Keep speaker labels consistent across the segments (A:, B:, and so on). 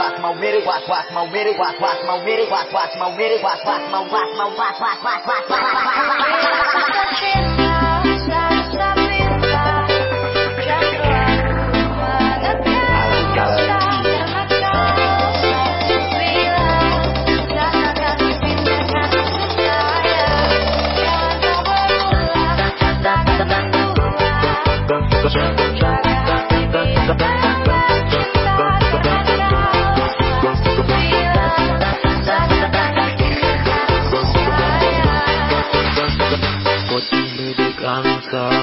A: watch my with it, watch watch my with it, watch watch my with it, watch watch my with it, watch watch my watch my watch watch watch watch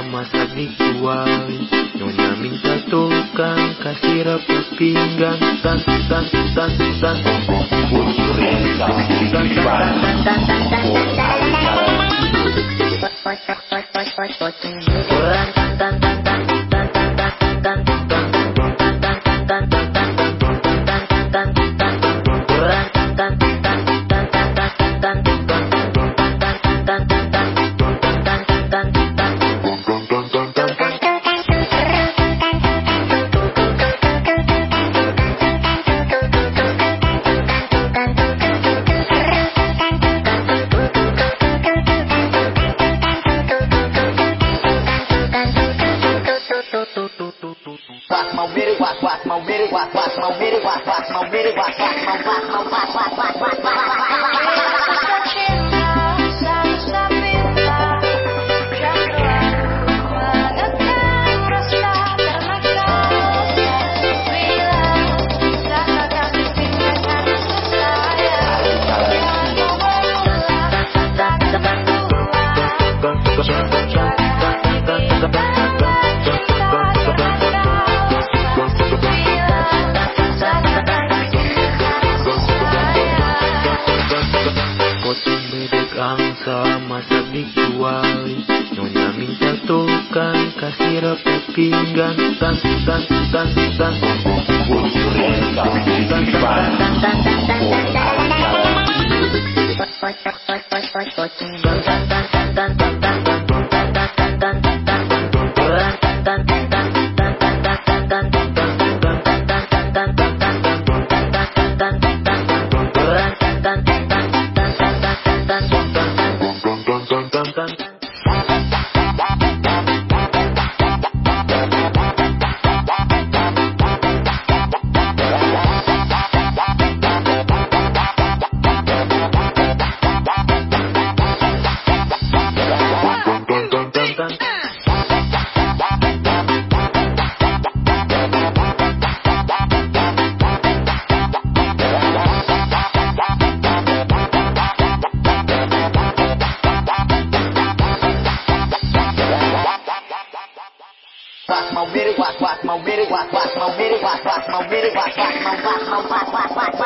B: masa dijual Nyonya minta tukang kasih rapat pinggang. Tan tan tan tan. Putri tan tan masa dijual Nyonya minta tukang kasih rapat pinggang. Tan tan tan tan.
A: Putri tan tan tan bum bum. Dun, dun. rock my witty, rock, rock my witty, rock, rock my witty, rock, rock my witty, rock, rock my, rock my, rock, rock, rock.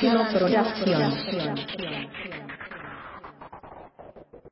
C: próxima programación.